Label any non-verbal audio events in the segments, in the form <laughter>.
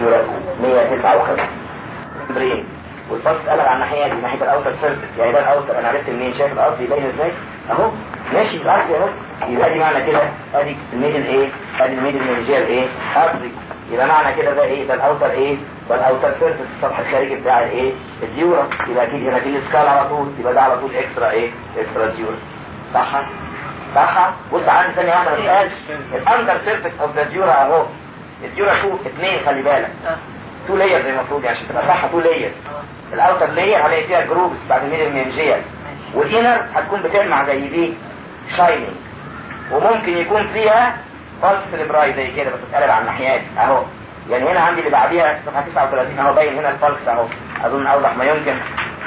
dural 159 brain والبلس قلب على الناحيه دي ناحية ال outer surface. يعني ده ال outer. أنا عرفت منين؟ شايف القصد يبين إزاي؟ أهو. ماشي. بالعكس اهو يبقى دي معنى كده. أدي ال middle إيه؟ أدي ال middle meningeal إيه؟ artery يبقى معنى كده ده إيه؟ ده ال outer إيه؟ ده ال outer surface. السطح الخارجي بتاع الايه ال dura يبقى أكيد هنا في ال skull على طول. يبقى ده على طول extra إيه؟ extradural صح؟ صح؟ بص عندي ثانية واحدة. ما تسألش. ال under surface of the dura أهو. ال dura 2 اثنين خلي بالك. two layers المفروض يعني عشان تبقى صح two layers ال outer layer هلاقي فيها grooves بعد ال middle meningeal وال inner هتكون بتلمع زي دي shining وممكن يكون فيها falx cerebri زي كده بس بتتقلب على الناحيات أهو. يعني هنا عندي اللي بعديها صفحه 39 أهو باين هنا ال falx أهو. أظن أوضح ما يمكن.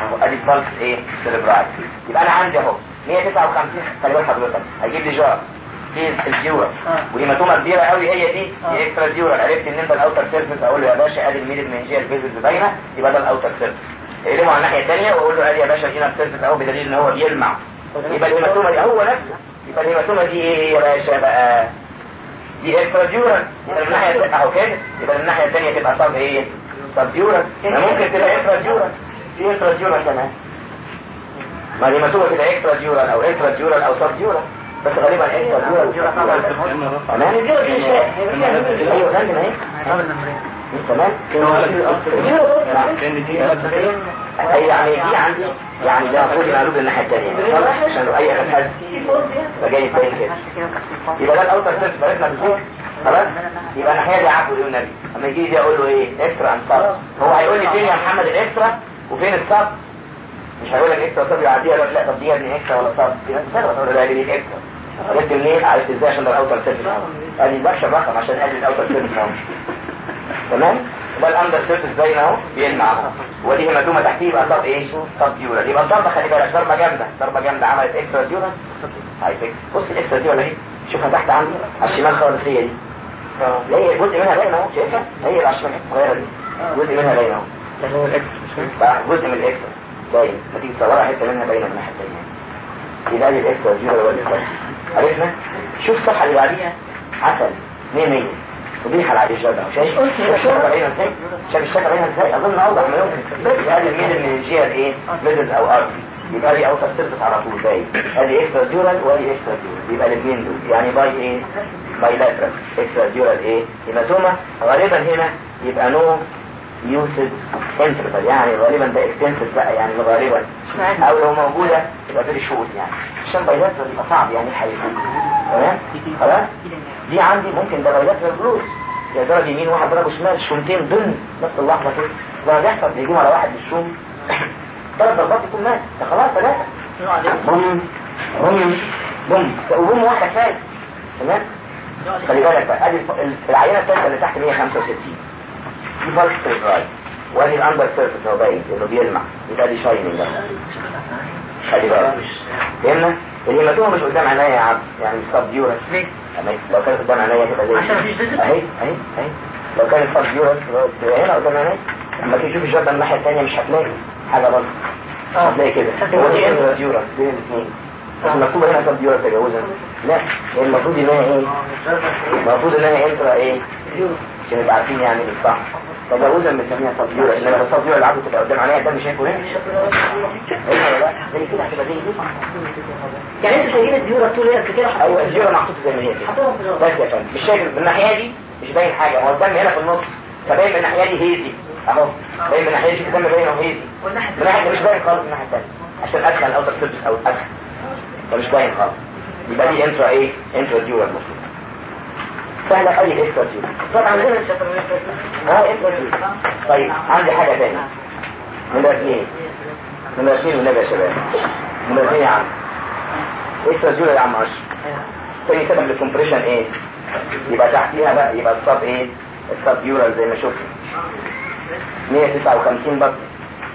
أهو أدي ال falx إيه؟ cerebri يبقى أنا عندي أهو 159 خلي بالك حضرتك هيجيب لي jar في ال dura و hematoma كبيرة قوي هي دي دي extradural عرفت إن أنت ال outer surface أقول له يا باشا أدي ال middle meningeal vessels باينة يبقى ده ال outer surface اقلبه على الناحية الثانية واقول له أدي يا باشا هنا ال surface أهو بدليل إن هو بيلمع. يبقى ال hematoma دي هو نفسه يبقى ال hematoma دي إيه يا باشا بقى؟ دي extradural يبقى من الناحية أهو كده. يبقى من الناحية الثانية تبقى sub إيه؟ subdural ممكن تبقى extradural في extradural كمان. ما ال hematoma تبقى extradural أو extradural أو subdural بس غالبا extradural تمام أيوه. غالبا اهي تمام؟ يعني دي عندي يعني ده المفروض معلوم للناحيه الثانية عشان أي احد فجاي باين كده. يبقى ده ال outer surface بلدنا بالظبط خلاص؟ يبقى الناحية دي عفو يقول النبي أما يجي لي أقول له إيه؟ extra انصار هو هيقول لي فين يا محمد ال extra؟ وفين ال sub مش هيقول لك extra. طب يعديها؟ لا لا طب دي ابني extra ولا sub دي تقول له دي extra. عرفت منين عرفت إزاي عشان ده ال outer surface ادي بكشف رقم عشان ادي ال outer surface اهو تمام؟ ده ال under surface باين أهو؟ بيلمع اهو ودي hematoma تحتيه يبقى sub إيه؟ subdural يبقى الضربه خلي بالك ضربة جامدة. ضربة جامدة. عملت extradural. هاي فيك بص ال extradural اهي شوفها تحت عندي على الشمال خالص هي دي. لا هي جزء منها باين أهو شايفها؟ هي اللي على الشمال الصغيره دي. جزء منها باين أهو. جزء من ال extra. باين. ما تيجي تصورها حتة منها باينه من الناحيه الثانية يبقى دي ال extradural ولا عرفنا شوف الصفحه اللي بعديها. عسل. 100 100 ودي على عادي الشجرة شايف؟ الشجرة باينة إزاي؟ شايف الشجرة باينة إزاي؟ أظن أوضح ما يمكن بس. ادي ال middle من الجهة الايه middle artery. يبقى دي outer surface على طول. باين ادي extradural وادي extradural. يبقى الاثنين دول. يعني bi إيه؟ bilateral. extradural إيه؟ hematoma. غالبا هنا يبقى no lucid interval يعني غالبا ده extensive بقى يعني غالبا. أو لو موجودة يبقى very short يعني. عشان bilateral يبقى صعب يعني الحقيقة تمام؟ خلاص؟ دي عندي ممكن ده bilateral blows يا ضرب يمين واحد ضربه شمال شومتين ضمن نفس اللحظة كده. ده بيحصل بيجوا على واحد بالشوم. <coughs> ثلاث ضربات يكون مات. ده خلاص ثلاثة بوم بوم بوم. وبوم واحدة كفايه تمام؟ خلي بالك بقى أدي العينة الثالثة اللي تحت 165 فالس cerebri وادي ال under surface هو باين انه بيلمع يبقى دي shining ده خلي بالك فهمنا الهيماتوما مش قدام عينيا يا عبد يعني ال subdural ليه؟ لو كانت قدام عينيا زي مفيش فيزيت؟ اهي اهي اهي لو كانت السب ديورس تبقى هنا قدام عينيا لما تيجي تشوف الجردة الناحية الثانية مش هتلاقي حاجة برضه آه هتلاقي كده هو دي انترا ديورس بين الاثنين بس مكتوبة هنا سب ديورس تجاوزا لا هي المفروض انها إيه؟ المفروض انها انترا إيه؟ عشان نبقى عارفين يعني بالصح تجاوزا بنسميها سب ديورس إنما السب ديورس اللي عبده تبقى قدام عينيا ده مش دي يعني أنتوا شايفين ال dura طول هي كده أيوه ال dura محطوطة زي ما هي. بس يا فندم مش شايف من الناحية دي؟ مش باين حاجة. هو الدم هنا في النص. فباين من الناحية دي hazy. أهو. باين من الناحية دي الدم باين اهو hazy من الناحية مش باين خالص من الناحية الثانية عشان أدخل ال outer surface أو أدخل. فمش باين خالص. يبقى دي intra إيه؟ intradural المفروض. سهله اي extradural طبعا عندنا آه intradural طيب عندي حاجة ثانية نمرة اثنين نمرة اثنين والنبي يا شباب. نمرة اثنين يا عم. extradural يا عم اشرف تاني سبب لل compression إيه؟ يبقى تحتيها بقى يبقى ال sub إيه؟ ال subdural زي ما شفنا. 159 برضه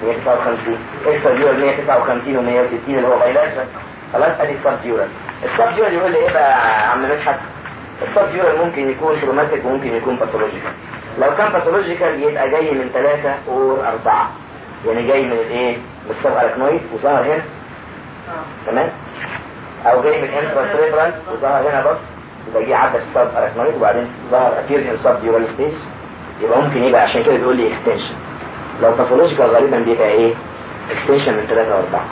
159 extradural 159 و160 اللي هو bilateral؟ خلاص ادي ال subdural. ال subdural يقول لي إيه بقى يا عم؟ مدحت ال subdural ممكن يكون traumatic وممكن يكون pathological لو كان pathological يبقى جاي من ثلاثة or أربعة. يعني جاي من الإيه؟ من ال subarachnoid وظهر هنا. تمام؟ أو جاي من intracerebral وظهر هنا بس. يبقى جه عدى ال subarachnoid وبعدين ظهر اكيرجن subdural stage يبقى ممكن يبقى عشان كده بيقول لي extension لو pathological غالبا بيبقى إيه؟ extension من 3 و 4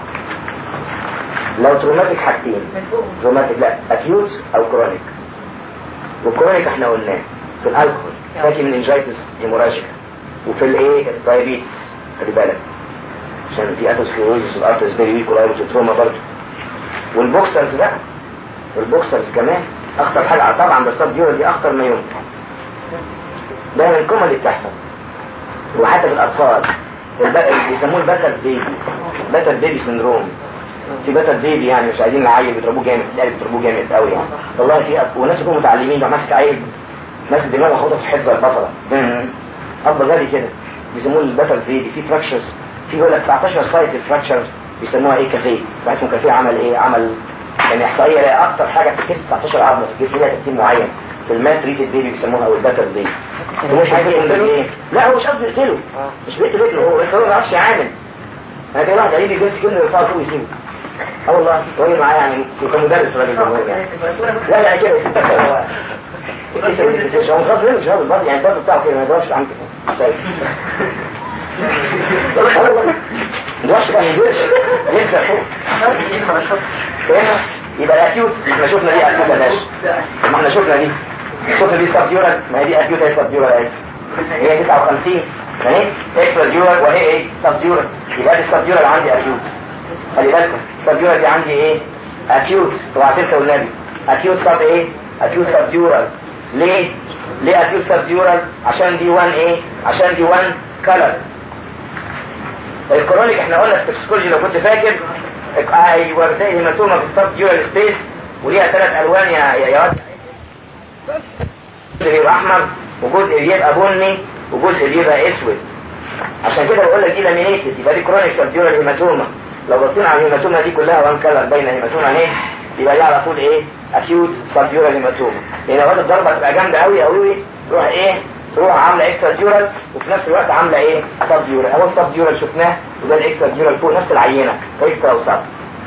لو traumatic حاجتين. traumatic لا acute أو chronic وال chronic إحنا قلناه في ال alcohol pachymeningitis hemorrhagica وفي الايه ال diabetes خلي بالك. عشان في atherosclerosis وال arteries very weak و trauma برضه. وال boxers بقى وال boxers كمان أخطر حاجة طبعا بس ال sub دي أخطر ما يمكن. ده من الكومه اللي بتحصل. وحتى في الأطفال بيسموه ال battered baby battered baby syndrome في battered baby يعني مش عايزين العيل بيضربوه جامد لا بيضربوه جامد قوي يعني. والله في وناس يكونوا متعلمين ده ماسك عيل ماسك دماغه خدها في حفظ البطله اب غالي كده. بيسموه الباتر بيبي في فراكشرز في بيقول لك 19 سايت فراكشرز بيسموها إيه؟ كافيه. اسمه كافيه عمل إيه؟ عمل يعني إحصائية لا أكتر حاجة في الجسم 19 عظمة في الجسم ليها ترتيب معين. في المات ريتد بيبي بيسموها أو الباتر بيبي ومش عايز يقتله إيه لا هو مش قصده يقتله مش بيقتل ابنه هو هو ما بيعرفش يعامل. أنا كده واحد قريب يجي كلمة يرفعه فوق يسيبه آه والله راجل معايا يعني كان مدرس راجل جمهوري يعني لا لا كده هو هو مش غلط برضه يعني الضرب بتاعه كده ما يضربش عن كده طيب. يضربش كان يدرس ينزل فوق يبقى الأكيوت. إحنا شفنا دي أكيوت يا باشا. ما إحنا شفنا دي. شفنا دي سبديورال ما هي دي أكيوت هي سبديورال اهي هي 59 اهي اكسترا ديورال وهي إيه سبديورال يبقى دي ال subdural عندي acute. خلي بالكم. ال subdural دي عندي إيه؟ acute اوعى تنسى والنبي acute sub إيه؟ acute subdural ليه؟ ليه acute subdural عشان دي 1 إيه؟ عشان دي one color ال chronic إحنا قلنا في ال toxicology لو كنت فاكر أيوه زي hematoma في ال subdural space وليها ثلاث ألوان يا يا يا جزء بيبقى أحمر وجزء بيبقى بني وجزء بيبقى أسود. عشان كده بقول لك دي laminated يبقى دي chronic subdural hematoma لو بصينا على ال hematoma دي كلها one color بين hematoma اهي يبقى دي على طول إيه acute subdural hematoma لأن لو الضربة تبقى جامدة قوي قوي تروح إيه تروح عاملة extradural وفي نفس الوقت عاملة إيه subdural اول subdural شفناه وده ال extradural فوق نفس العينة. extra و sub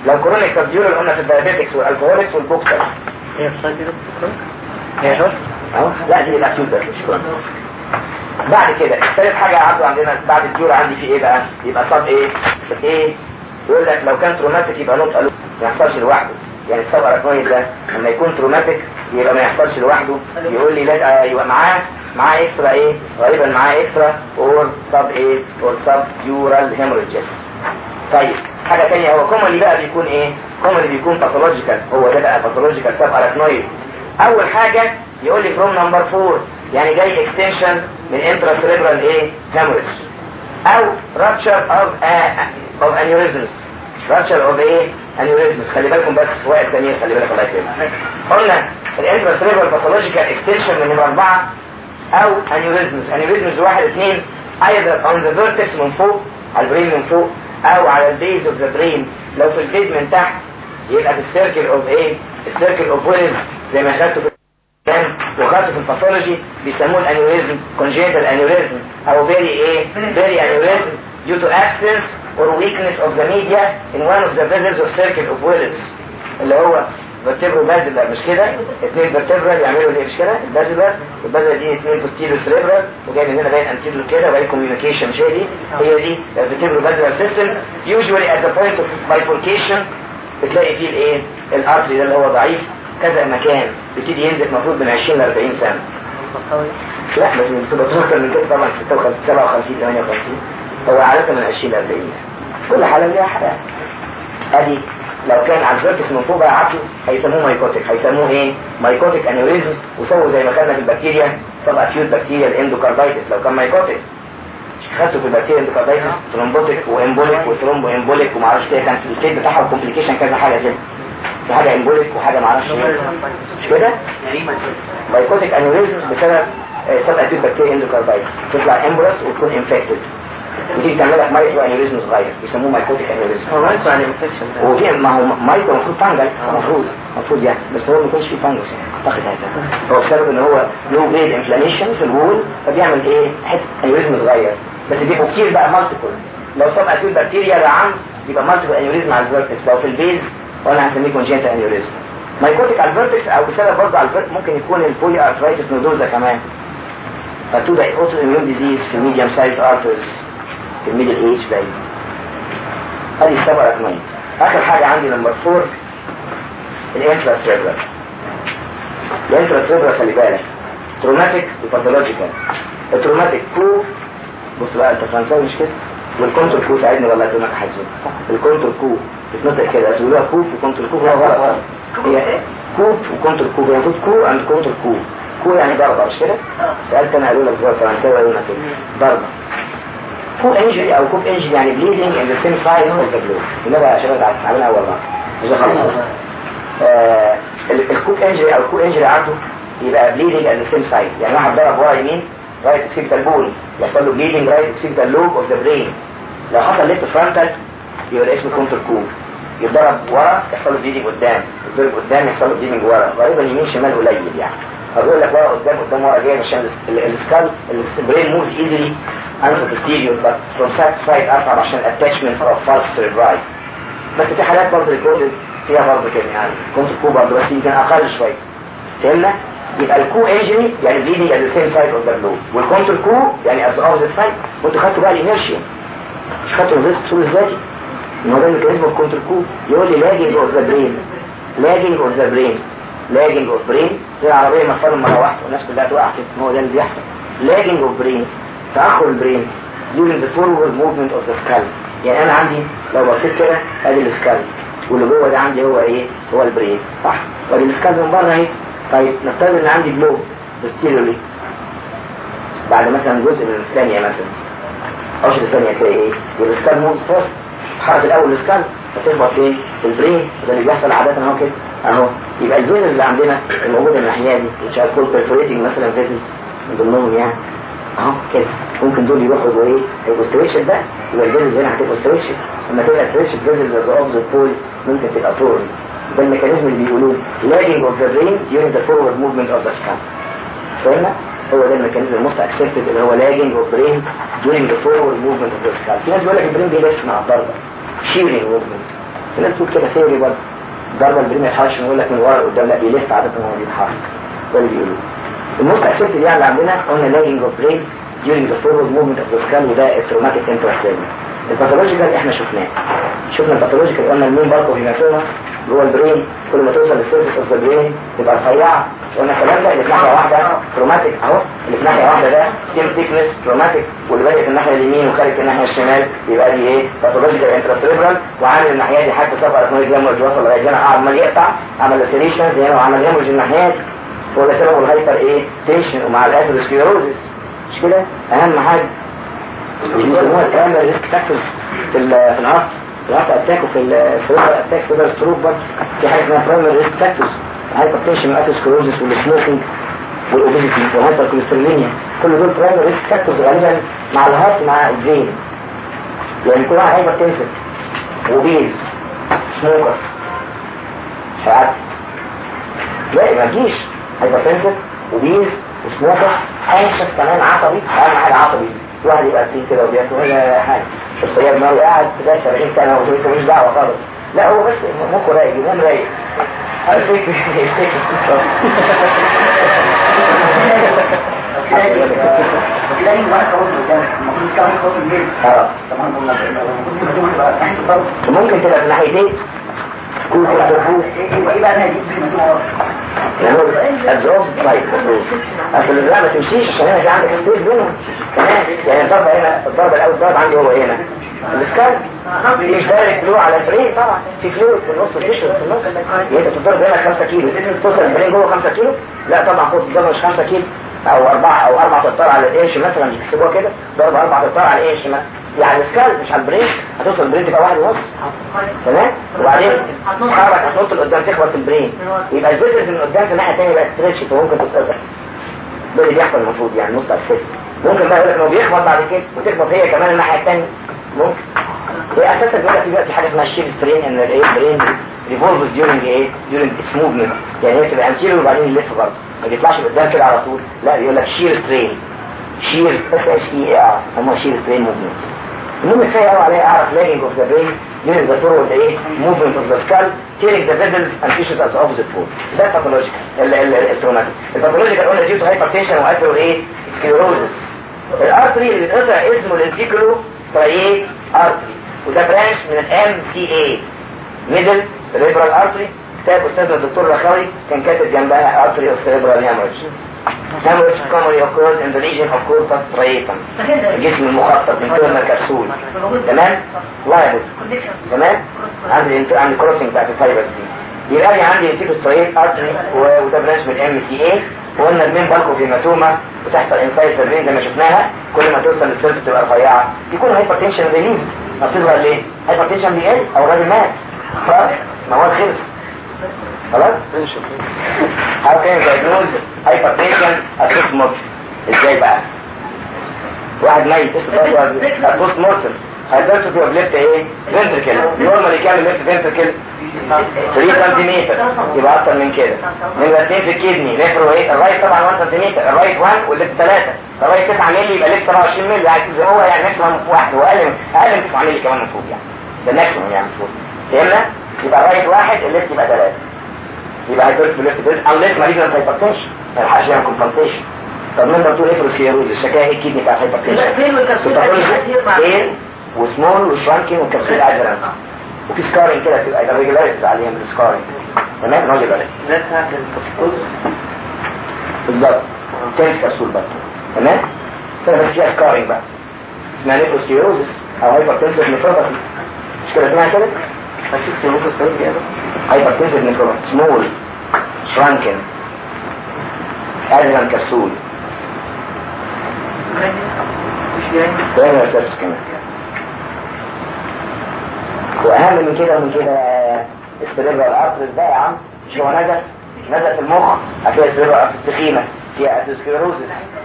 لو chronic subdural قلنا في ال diabetics وال alcoholics وال boxer. هي هي شوف. أهو. لا دي ال acute بس. بعد كده ثالث حاجة عبده عندنا بعد ال dura عندي في إيه بقى؟ يبقى sub إيه؟ إيه؟ يقول لك لو كان traumatic يبقى not alone ما يحصلش لوحده. يعني ال subarachnoid ده. لما يكون traumatic يبقى ما يحصلش لوحده. يقول لي لا يبقى معاه معاه extra إيه؟ غالبا معاه extra or sub إيه؟ or subdural hemorrhages طيب حاجة تانية. هو commonly بقى بيكون إيه؟ commonly بيكون pathological هو ده بقى pathological subarachnoid أول حاجة يقول لي from number 4 يعني جاي extension من intracerebral إيه؟ hemorrhage أو rupture of of aneurysms rupture of إيه؟ aneurysms خلي بالكم بس واحد تاني خلي بالك الله يكرمك. قلنا ال intracerebral pathological extension من 4 أو aneurysms aneurysms واحد اثنين either on the vertex من فوق على ال brain من فوق أو على ال base of the brain لو في ال base من تحت يبقى في ال circle of إيه؟ ال circle of Willis زي ما خدته وخدته في ال pathology بيسموه ال aneurysm congenital aneurysm أو berry إيه berry aneurysm due to absence or weakness of the media in one of the vessels of circle of Willis اللي هو vertebral basilar مش كده اثنين vertebral يعملوا إيه مش كده ال basilar وال basilar دي اثنين posterior cerebral وجاي من هنا باين anterior كده وباين communicating مش هي دي هي دي vertebral basilar system usually at the point of bifurcation بتلاقي فيه الايه ال artery ده اللي هو ضعيف كذا مكان بيبتدي ينزل المفروض من 20 ل 40 سنة. لا بس بتبقى أكتر من كده طبعا 56 57 58 هو عادة من 20 ل 40 كل حالة ليها حالات أدي لو كان على ال vertex من فوق بقى عقله هيسموه mycotic. هيسموه إيه؟ mycotic aneurysm. وسووا زي ما كنا في البكتيريا. طبعا acute bacterial endocarditis لو كان mycotic. خدته في ال bacterial endocarditis thrombotic و embolic و thromboembolic ومعرفش إيه. كان في الكيد بتاعها complication كذا حاجة كده. في حاجة embolic وحاجة معرفش إيه. مش كده؟ mycotic aneurysm بسبب سبب acute bacterial endocarditis تطلع embolus وتكون infected وتيجي تعمل لك micro aneurysm صغير. بيسموه mycotic infection وفي ما هو myco المفروض fungal المفروض المفروض يعني. بس هو ما يكونش فيه fungus أعتقد هذا. هو بسبب إن هو low grade inflammation في ال wall فبيعمل إيه؟ حتة aneurysm صغير. بس بيبقوا كتير بقى multiple لو صاب acute bacterial لعم يبقى multiple aneurysm على ال vertex لو في ال base وأنا هسميه congenital aneurysm mycotic ال vertex أو بسبب برضه على ال vertex ممكن يكون ال polyarteritis nodosa كمان. فتوجد autoimmune disease في ال medium size arteries في ال middle age باين هذه السبع أثنين. آخر حاجة عندي number four ال intracerebral ال intracerebral خلي بالك. traumatic و pathological ال traumatic coup بص بقى أنت فرنساوي مش كده؟ وال contrecoup ساعدني والله دمك حزون ال contrecoup بتنطق كده اسمها coup و contrecoup هو غلط. هي coup و contre هي المفروض coup and contrecoup coup يعني ضربة مش كده؟ سالت أنا قالوا لك بتوع فرنساوي قالوا لك ضربة. coup injury أو coup injury يعني bleeding in the same side of the blow لماذا يا شباب عملها أول مرة. مش خلاص ال coup injury أو ال coup injury عنده يبقى bleeding in the same side يعني واحد ضرب ورا يمين right occipital blow يحصل له bleeding right occipital lobe of the brain لو حصل left frontal يبقى اسمه contrecoup يتضرب ورا يحصل له bleeding قدام. يتضرب قدام يحصل له bleeding ورا. غالبا يمين شمال قليل يعني. أقول لك ورا قدام قدام ورا جاي عشان ال skull ال brain move easily anteroposterior بس from side side ارفع عشان attachment of falx cerebri بس في حالات برضه record فيها برضه كده يعني. contrecoup برضه بس يمكن أقل شوية. فهمنا؟ يبقى ال coup injury يعني bleeding at the same side of the blow وال contrecoup يعني at the opposite side وانتوا خدتوا بقى ال inertia مش خدتوا نظريه القصور الذاتي ده ال mechanism of contrecoup. يقول لي lagging of the brain lagging of the brain lagging of brain. زي العربية تفرمل مرة واحدة والناس كلها تقع كده. هو ده اللي بيحصل. lagging of brain. تأخر ال brain during the forward movement of the skull. يعني أنا عندي لو بصيت كده أدي ال skull. واللي جوه ده عندي هو إيه؟ هو ال brain. صح. وأدي ال skull من بره أهي. طيب نفترض إن عندي blow بعد مثلا جزء من الثانية مثلا. عشر ثانية تلاقي إيه؟ وال skull moves fast حرف الأول السكال فتخبط فين في البرين ده اللي بيحصل عادة أهو كده أهو. يبقى الفين اللي عندنا الموجودة من الناحية دي مش هتكون perforating مثلا فيزل من ضمنهم يعني. أهو كده. ممكن دول يروحوا إيه؟ هيبقوا ستريشن بقى يبقى الفيزل هنا هتبقى ستريشن لما تبقى ستريشن فيزل زي اوف ذا بول ممكن تبقى طول ده الميكانيزم اللي بيقولوه. Lagging of the brain during the forward movement of the skull فهمنا؟ هو ده الميكانيزم الموست اكسبتد اللي هو brain during the forward movement of the skull. في ناس بيقول لك ال brain بيلف مع الضربة shearing movement. في ناس بتقول كده theory برضه. ضربة ال brain ما يتحركش يقول لك من ورا لقدام لا بيلف عادة هو بيتحرك ده اللي بيقولوه. ال most accepted يعني اللي عندنا قلنا lagging of brain during the forward movement of the skull وده ال traumatic intracerebral ال pathological إحنا شفناه. شفنا ال pathological قلنا ال main برضه hematoma جوه ال brain كل ما توصل لل surface of the brain تبقى رفيعه قلنا الكلام ده اللي في ناحيه واحدة تروماتيك اهو اللي في ناحيه واحدة ده ستيم ثيكنس تروماتيك واللي بادئ في الناحيه اليمين وخارج في الناحيه الشمال يبقى دي إيه باثولوجيكال انتراسيربرال وعامل الناحيه دي حتى سفر اثناء الجامعة وصل لغايه هنا عمال يقطع عمل لاتريشن هنا وعمل يمرج الناحيه دي هو ده سبب الهايبر إيه تنشن ومع الاثيروسكليروزس مش كده اهم حاجة بيسموها الكلام ده ريسك فاكتورز في العصر العصر اتاك وفي السيروبر اتاك في الستروك برضه في حاجة اسمها primary risk factors الهايبرتنشن والاثيروسكليروزس والسموكينج والاوبيزيتي والهايبركوليسترولينيا كل دول برايمري ريسك فاكتورز غالبا مع ال heart مع ال brain يعني يكون واحد hypertensive و obese smoker ساعات. لا ما تجيش hypertensive و obese و smoker anxious كمان عصبي. حاجة عصبي. واحد يبقى فيه كده وبياكل ولا حاجة الصياد نار قاعد ده 70 سنة وانت مش دعوة خالص. لا هو بس مخه رايق ينام رايق. <laughs> ممكن تبقى في ناحيتين تكون في الدخول إيه؟ بقى الزوج طيب. أصل الزرع ما تمشيش عشان هنا عندك سبيس بينهم كمان يعني الضربه هنا الضربه الأول الضرب عندي هو هنا. الإسكان؟ مش دايركت فلو على الفريق. طبعا في فلويد في النص فيشر في النص. يعني أنت بتضرب هنا 5 كيلو. توصل الفريق جوه 5 كيلو؟ لا طبعا خد الضربه مش 5 كيلو. أو أربعة أو أربع تطار على الإنش مثلا يكتبوها كده ضرب أربع تطار على الإنش مثلا. يعني السكال مش على البرين هتوصل البرين تبقى واحد ونص. تمام؟ وبعدين تتحرك هتنط لقدام تخبط في البرين يبقى الفيزرز من قدام في الناحيه الثانية بقى ستريتش فممكن تتقطع ده اللي بيحصل المفروض يعني نص اساسي ممكن بقى يقول لك إنه بيخبط بعد كده وتخبط هي كمان الناحية الثانية ممكن. هي أساسا بيقول لك دلوقتي حاجة اسمها ال shear strain إن الايه brain revolves during إيه during its movement يعني هي بتبقى anterior وبعدين يلف برضه. ما بيطلعش لقدام كده على طول. لا يقول لك shear strain shear S H E A R. يسموها shear strain movement المهم كفايه قوي عليا اعرف lagging of the brain during the forward إيه movement of the skull tearing the vessels and tissues at opposite pole ده ال pathological ال traumatic ال pathological قلنا دي hypertension و athero إيه sclerosis ال artery اللي بيتقطع اسمه ال lenticulostriate artery وده branch من ال MCA middle cerebral artery كتاب استاذنا الدكتور رخاوي كان كاتب جنبها of cerebral hemorrhage hemorrhage commonly occurs in the region of corpus الجسم المخطط و internal capsule تمام؟ label تمام؟ عندي عندي كروسنج بتاعت الفايبرز دي. يبقى لي عندي انتيكو ستريت ارتري وده برانش من الام سي اي وقلنا المين بالكو في هيماتوما وتحصل انسايد سيرفين زي ما شفناها. كل ما توصل للسيرفس تبقى رفيعة. يكون هايبرتنشن ريليز ما بتظهر ليه؟ هايبرتنشن بيقل أو الراجل مات. خلاص. مواد خلص خلاص؟ You diagnose hypertension at post mortem? إزاي بقى؟ واحد ميت post mortem hypertrophy of left إيه؟ ventricle normally كام left ventricle؟ 3 سنتيمتر يبقى أكتر من كده نمرة 2 في ال kidney إيه؟ ال right طبعا 1 سنتيمتر ال right 1 وال left 3 ال right 9 مللي يبقى left 27 مللي عايز هو يعني maximum واحد وأقل أقل من 9 مللي كمان المفروض يعني ده maximum يعني المفروض فهمنا؟ يبقى ال right واحد ال left يبقى 3 يبقى هيدرس بال left بريد unless مريض عنده hypertension ما يلحقش يعمل كومبنسيشن طب من ده بتقول افروسكليروز الشكايه إيه الكدني بتاع الهايبرتنشن فين والكبسول فين؟ وسمول وشرانكين والكبسول ادرن وفي سكارين كده تبقى irregularities عليها من السكارين تمام؟ لا تعمل الكبسول بالظبط. تنس كبسول بقى. تمام؟ فانا بس فيها سكارين بقى. اسمها نيفروسكليروزس أو هايبرتنسيف نيفروباثي مش كده؟ اسمها كده؟ تيموكس طيب كده. hypertensive nephropathy small shrunken adherent capsule وأهم من كده ومن كده ال cerebral ال arteries ده يا عم. مش هو نزل؟ نزل في المخ. هتلاقي ال cerebral ال arteries تخينه فيها atherosclerosis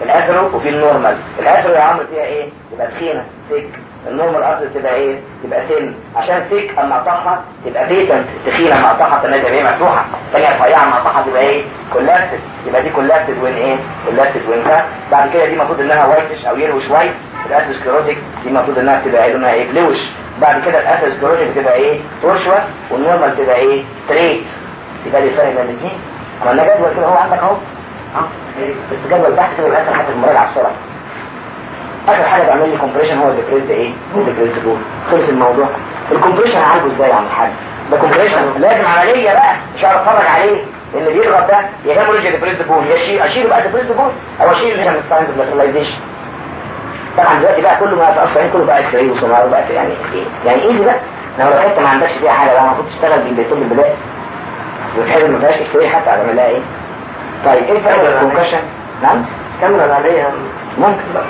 ال athero وفي ال normal. ال athero يا عم فيها إيه؟ تبقى تخينه thick ال normal arteries تبقى إيه؟ تبقى thin عشان thick اما اقطعها تبقى patent تخينه اما اقطعها تنازل إيه مفتوحة. ثانية رفيعه اما اقطعها تبقى إيه؟ collapsed. يبقى دي collapsed when إيه؟ collapsed when بعد كده دي المفروض إنها whitish أو yellowish white ال atherosclerotic دي المفروض إنها تبقى لونها إيه؟ bluish بعد كده ال atherosclerotic تبقى إيه؟ tortuous وال normal تبقى إيه؟ straight يبقى دي فرق بين الاثنين عملنا جدول كده هو عندك أهو. أه؟ بس الجدول تحت كده حاجة المراجعة بسرعة. آخر حاجة بعمل لي كومبريشن هو الديبريس إيه الديبريس بول خلص الموضوع. الكومبريشن هعالجه إزاي يا عم الحاج ده كومبريشن لازم عمليه بقى مش هعرف أتفرج عليه. اللي بيضغط ده يا هيموريج ديبريس بول يا شيل أشيله بقى ديبريس بول أو أشيل اللي من ستاينز بلاتلايزيشن طبعا دلوقتي بقى كله بقى في أصلا كله بقى إكس راي وسونار بقى يعني إيه؟ يعني إيه بقى؟ لو لو حتة ما عندكش فيها حاجة بقى المفروض تشتغل بالبيتون بالبدايه والحاجة ما فيهاش إكس راي حتى أعمل لها إيه؟ طيب إيه بين الكونكشن نعم؟ كمل العملية ممكن بقى.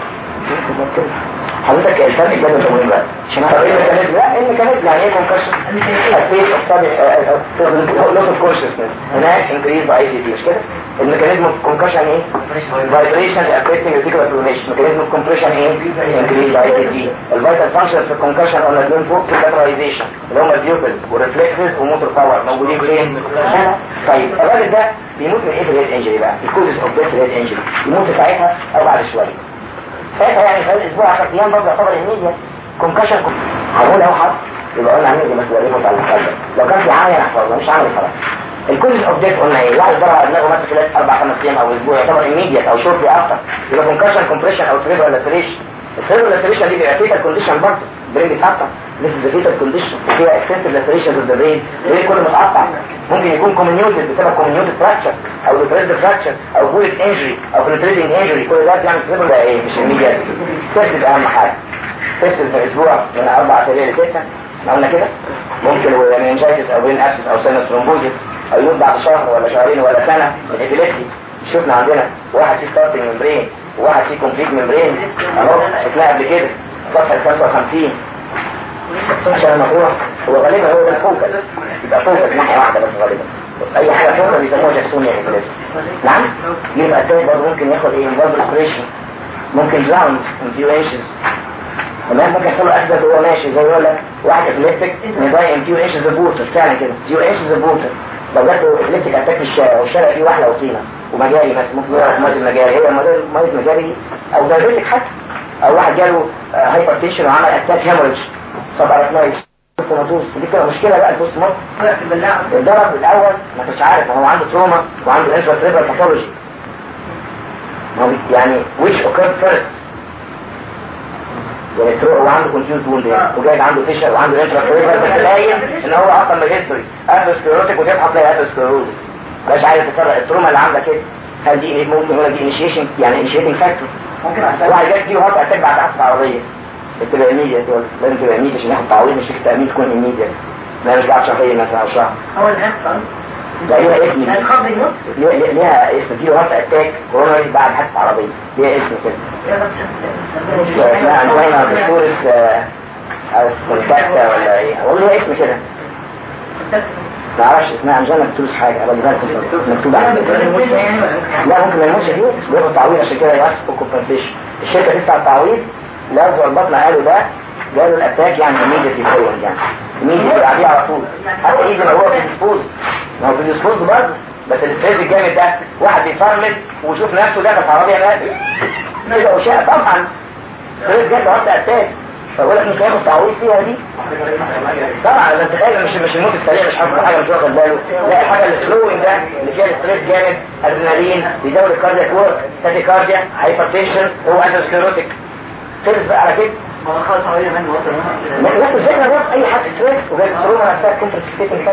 حضرتك ده مش مهم بقى. طب إيه الميكانيزم لا إيه الميكانيزم يعني إيه كونكشن الفيس اوف لوس اوف كونشسنس هناك انكريز باي سي دي مش كده؟ الميكانيزم اوف كونكشن إيه؟ فايبريشن افكتنج ريتيكولار فلوريشن الميكانيزم اوف كومبريشن إيه؟ انكريز باي سي دي الفيتال فانكشن في الكونكشن قلنا دول فوق كاترايزيشن اللي هم البيوبلز والريفلكسز وموتور باور موجودين فين طيب الراجل ده بيموت من إيه في ال head injury بقى ال causes of death ال head injury يموت ساعتها أو بعد شوية ساعتها يعني خلال أسبوع 10 أيام برضه يعتبر immediate concussion هقول اهو حرف يبقى قلنا هنيجي مسؤوليه على القلب لو كان في عامل مش عامل خلاص. ال causes of death قلنا إيه واحد دماغه مثلا خلال أربع خمس أيام أو أسبوع يعتبر immediate أو shortly after يبقى concussion compression أو cerebral laceration ال cerebral laceration دي بيبقى fatal condition برضه. brain بيتقطع This is the fatal condition. فيها extensive lacerations of the brain ال brain كله متقطع ممكن يكون comminuted بسبب comminuted fracture أو depressed fracture أو bullet injury. أو penetrating injury. كل ده بيعمل cerebral ده إيه مش immediate? تست اهم حاجة تست في أسبوع من أربع اسابيع لسته إحنا قلنا كده ممكن meningitis أو brain abscess أو sinus thrombosis أو يموت بعد شهر ولا شهرين ولا سنة من epilepsy شفنا عندنا واحد فيه starting membrane وواحد فيه complete membrane اهو اتلاقى قبل كده صفحة 55 عشان الموضوع هو غالبا هو ده focus يبقى focus ناحية واحدة بس غالبا. أي حاجة focus بيسموها Jacksonian epilepsy نعم؟ يبقى التاني برضه ممكن ياخد إيه؟ برضه aspiration ممكن drown in few inches تمام ممكن يحصل له accident وهو ماشي زي يقول لك واحد يضايق in few inches of water فعلا كده. in few inches of water لو جات له epileptic attack في الشارع والشارع فيه واحدة وطينة. ومجاري بس. ممكن يقع في ميه المجاري هي ميه مجاري أو diabetic حتى. أو واحد جاله hypertension وعمل attack hemorrhage طب arthritis دي كده مشكلة بقى ال post mortem الضرب الأول ما كنتش عارف. هو عنده trauma وعنده intracerebral pathology يعني which occurred first. يعني ترو- هو عنده contused wound وجايب عنده fissure وعنده intracerebral بس باين إن هو أصلا من ال history atherosclerotic وتبحث تلاقي atherosclerosis مش عارف تفرق ال trauma اللي عندك كده. هل دي ممكن ولا دي انيشيشن يعني initiating factor ممكن عشان واحد جاي فيه heart attack بعد عكس عربيه تبقى immediate لازم تبقى immediate عشان ياخد تعويض مش فيك تامين تكون immediate لا مش بعد شهرين مثلا أو شهر هو الأسفل ده ليها اسم ليها ليها- اسم دي heart attack coronary بعد حادثه عربيه ليها اسم كده اسمها عندنا دكتورة كونتاكتا ولا إيه ليها اسم كده ما أعرفش اسمها angina pectoris حاجة. أنا بالك مكتوب عندي لا ممكن ما يموتش فيه بياخد تعويض عشان كده يوقف compensation الشركة تدفع التعويض لا ظبطنا قالوا ده جاله ال attack يعني immediately forward يعني. immediately بعديه على طول. حتى إيه ما هو predispose ما هو predispose برضه بس ال stress الجامد ده. واحد بيفرمل ويشوف نفسه داخل في عربية ماتت. يبقى وشاء طبعا. stress جامد وقت attack. فبقول لك مش هياخد تعويض فيها دي طبعا لازم تخيل مش مش الموت السريع مش حاطط حاجة مش واخد باله. لا الحاجة ال slowing ده اللي فيها ال stress جامد ادرينالين بيزود ال cardiac work tachycardia hypertension هو atherosclerotic خلص بقى على كده. ما خلاص عملية من وصل نفس الفكرة برضه أي حد stress وجاي ال coronary نفسها constricting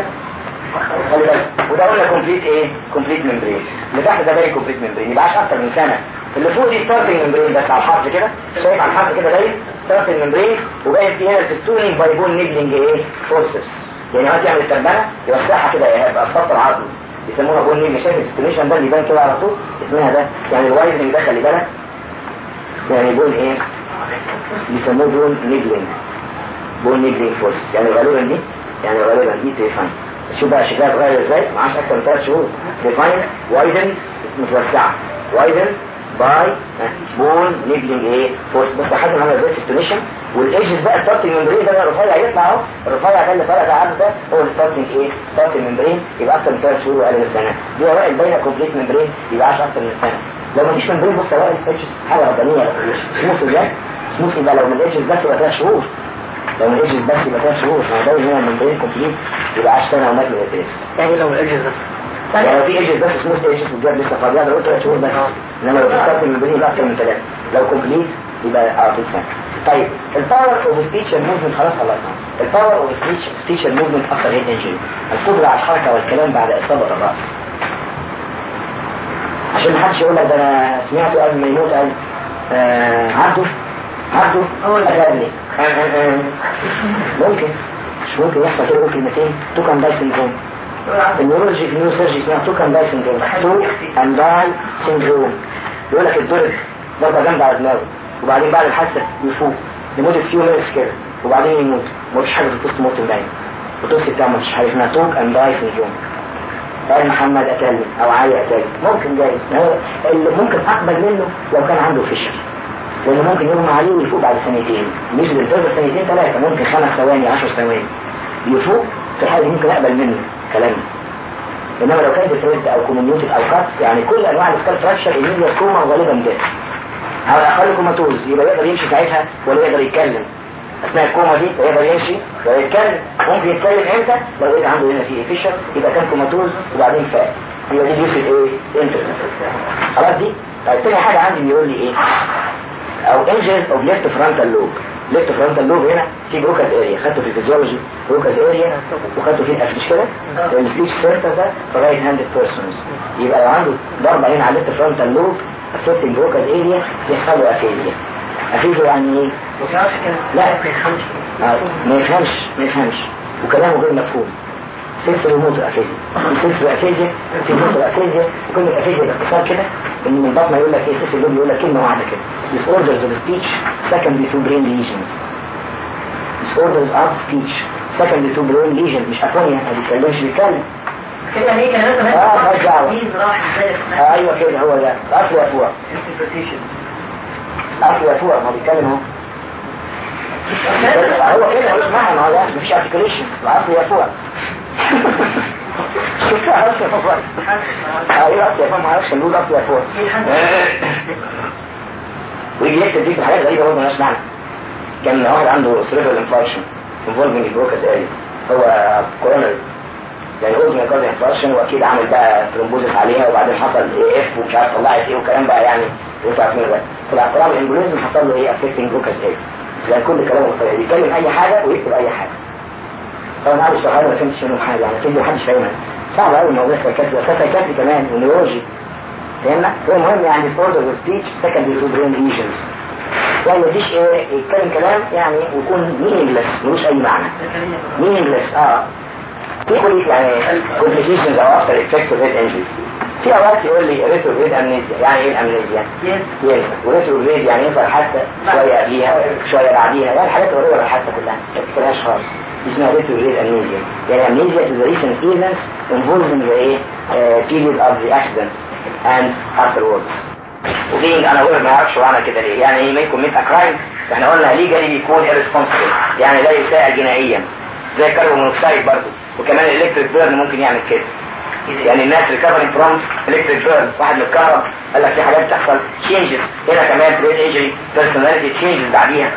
خلي بالك. وده قلنا complete إيه؟ complete membrane اللي تحت ده باين complete membrane يبقى عاش أكتر من سنة. اللي فوق دي starting membrane بس على الحرف كده. شايف على الحرف كده باين starting membrane وباين فيه هنا ال festooning by bone nibbling إيه؟ forceps يعني هو يعمل التربنه يوسعها كده يبقى السطح العظمي يسموها bone nibbling شايف الستيميشن ده اللي يبان كده على طول؟ اسمها ده يعني الوايزنج ده خلي بالك يعني bone إيه؟ بيسموه bone nibbling bone nibbling forceps يعني غالبا دي يعني غالبا دي trephine شوف بقى شكلها اتغير إزاي؟ معاش أكتر من ثلاث شهور. trephine widened متوسعة. widened by bone nibbling إيه؟ forceps بس حاجة عامله زي ال festooning وال edges بقى ال starting membrane ده الرفيع يطلع اهو. الرفيع ده اللي طالع ده عارف ده. هو ال starting إيه؟ starting membrane يبقى أكتر من ثلاث شهور وأقل من سنة. دي أوائل باينه complete membrane يبقى عاش أكتر من سنة. لو مفيش membrane بص اوائل ايجز حاجة ربانية smooth إزاي smooth يبقى لو من الايجز ده تبقى ثلاث شهور. لو من الايجز بس يبقى ثلاث شهور. ما ده هنا ال membrane complete. يبقى عاش سنة ومات من يعني لو الاجهز بس. يعني لو في ايجز بس سموث ايجز والجاب لسه فاضي. ده قلت ثلاث شهور بس. إنما لو فكرت من ال membrane يبقى أكتر من ثلاثة لو complete يبقى آه في سنة. طيب ال power of speech movement خلاص خلصنا. الباور اوف speech speech movement after head injury القدرة على الحركة والكلام بعد إصابة الرأس. عشان محدش يقول لك ده أنا سمعته قبل ما يموت قال آه عبده؟ عبده؟ آه. ممكن. مش ممكن يحصل كده يقول كلمتين. talk and die syndrome ال neurology في ال neurosurgery اسمها talk and die syndrome. talk and die syndrome. يقول لك الضرب ضربة جامده على دماغه وبعدين بعد الحادثة يفوق لمدة few minutes كده وبعدين يموت. مفيش حاجة في ال post mortem باين ال autopsy بتاعه مفيش حاجة. اسمها talk and die syndrome. قال محمد قتلني أو علي قتلني ممكن جايز هو اللي ممكن أقبل منه لو كان عنده fissure. لأنه ممكن يغمى عليه ويفوق بعد سنتين. مش بالفعل سنتين ثلاثة ممكن خمس ثواني 10 ثواني. يفوق في الحاله دي ممكن أقبل منه. كلامي إنما لو كان depressed أو comminuted أو cut يعني كل أنواع ال skull fracture immediate coma غالبا ده. على الأقل comatose يبقى يقدر يمشي ساعتها ولا يقدر يتكلم. أثناء الكوما دي يقدر يمشي ولا يتكلم. ممكن يتكلم إمتى؟ لو لقيت عنده هنا في fissure يبقى كان comatose وبعدين فاق. يبقى دي بيوصل إيه؟ انتر خلاص دي؟ طيب تاني حاجة عندي بيقول لي إيه؟ injuries of left frontal lobe left frontal lobe هنا في Broca's area خدته في ال physiology Broca's area وخدته في الافريش كده؟ الفيش سيرتا ده في right hand persons يبقى لو عنده ضربه هنا على ال left frontal lobe affecting Broca's area يحصل له aphasia aphasia يعني إيه؟ لا. آه، ما يفهمش ما يفهمش. وكلامه غير مفهوم. sensory motor aphasia sensory aphasia في motor aphasia وكلمة aphasia باختصار كده إن من بطنه يقول لك إيه سيستر لوب يقول لك كلمة واحدة كده. Disorders of speech secondary to brain lesions. Disorders of speech secondary to brain lesions. مش aphonia ما بيتكلمش بيتكلم. كده ليه دعوة. تمييز راح إزاي آه، أيوه كده هو ده. اصل يا فوق اصل يا فوق ما بيتكلم اهو هو كده هو اسمها ما هو ده. مفيش articulation العصر يا فوق شفتها اصل يا فوق أيوه أعرفش نقول اصل يا ويجي يكتب فيه حاجات غريبه برضه مالهاش معنى كان واحد عنده cerebral infarction involving ال Broca's area هو coronary يعني هو myocardial infarction واكيد عامل بقى thrombosis عليها وبعدين حصل AF ومش عارف طلعت إيه وكلام بقى يعني ينفع فين بقى طلع طلع ال embolism حصل له إيه affecting Broca's area يعني كل كلامه طبيعي بيتكلم اي حاجة ويكتب اي حاجة طبعا معلش حاجة ما فهمتش منهم حاجة يعني كده محدش فاهمها. صعب قوي الموضوع psychiatry بس psychiatry كمان و neurology فهمنا؟ هو المهم يعني disorder of speech secondary to brain lesions يعني مفيش إيه يتكلم كلام يعني ويكون meaningless ملوش أي معنى. meaningless آه. يقول يعني complications أو after effects of head injury في أوقات يقول لي retrograde amnesia يعني إيه ال amnesia؟ ينسى و retrograde يعني ينسى الحادثه شوية قبليها شوية بعديها يعني الحاجات القريبه من الحادثه كلها. ما تفتكرهاش خالص. اسمها retrograde amnesia يعني amnesia is the recent events involving the إيه uh, period of the accident and afterwards و being unaware ما يعرفش معنى كده ليه. يعني إيه ما ي commit a crime إحنا قلنا legally بيكون irresponsible. يعني لا يساعد جنائيا. زي ال carbon monoxide برضه. وكمان ال electric burn ممكن يعمل كده. يعني الناس recovering from electric burn واحد متكهرب قال لك في حاجات بتحصل changes هنا كمان brain injury personality changes بعديها.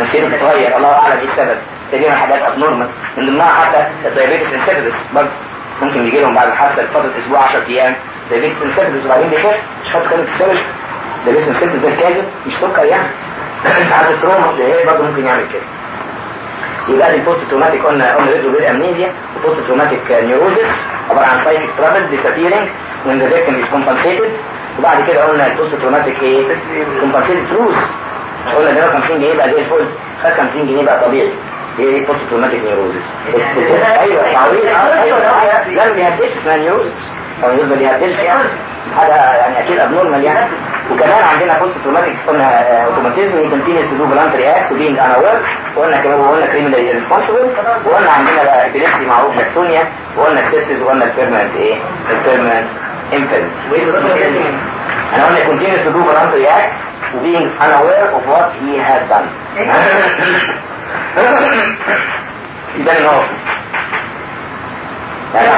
نفسيته بتتغير الله أعلم إيه السبب. تقريبا حاجات abnormal من ضمنها حتى ال diabetes insipidus برضه. ممكن يجي لهم بعد الحادثه لفترة أسبوع 10 أيام. diabetes insipidus وبعدين بيخف مش خدت كلمه السبب. diabetes insipidus ده كاذب مش سكر يعني. عارف ال trauma هي برضه ممكن يعمل كده. يبقى دي ال post traumatic قلنا قلنا retrograde amnesia و post traumatic neurosis عبارة عن psychic trouble disappearing when the victim is compensated. وبعد كده قلنا ال post traumatic إيه compensated فلوس قلنا ده 50 جنيه بقى زي الفل خد 50 جنيه بقى طبيعي. هي دي post traumatic neurosis أيوه تعويض أيوه لا ما بيهدش اسمها neurosis أو يبقى بيهدش يعني حاجة يعني أكيد abnormal يعني وكمان عندنا post traumatic قلنا automatism continues to do voluntary act و being unaware وقلنا كمان وقلنا كريمنال ريسبونسبل وقلنا عندنا بقى ابيليبسي معروف لاكتونيا وقلنا كتسز وقلنا البيرمنت إيه البيرمنت امبلس انا قلنا كونتينيوس تو دو فولانتري اكت وبينج أنا aware of what he has done يبان ان هو يعني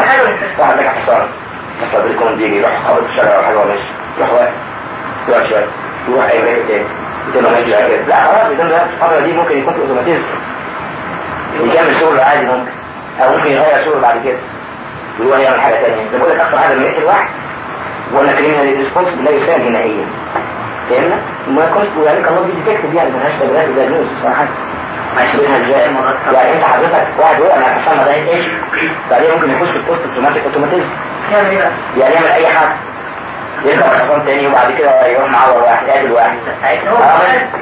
واحد لك حصان مثلا بيكون بيجي يروح في الشارع أو حاجة وماشي يروح واقف يقعد شوية يروح اي مكان تاني ماشي لا خلاص يتم ده دي ممكن يكون اوتوماتيزم يكمل شغل عادي ممكن. أو ممكن يغير شغل بعد كده. ويروح يعمل حاجة ثانية ما بقول لك أكثر حاجة من يقتل واحد ولا كريمنال ريسبونس لا يساعد جنائيا ما كنت يعني كان دي ديتكتيف يعني ملهاش تبريرات زي هيحسبها إزاي يعني انت حضرتك واحد وقع مع حسام ده إيش بعدين ممكن يخش في البوست اوتوماتيك اوتوماتيزم يعمل إيه بقى؟ يعني يعمل اي حاجة. يركب حصان تاني وبعد كده يروح معور واحد يقابل واحد.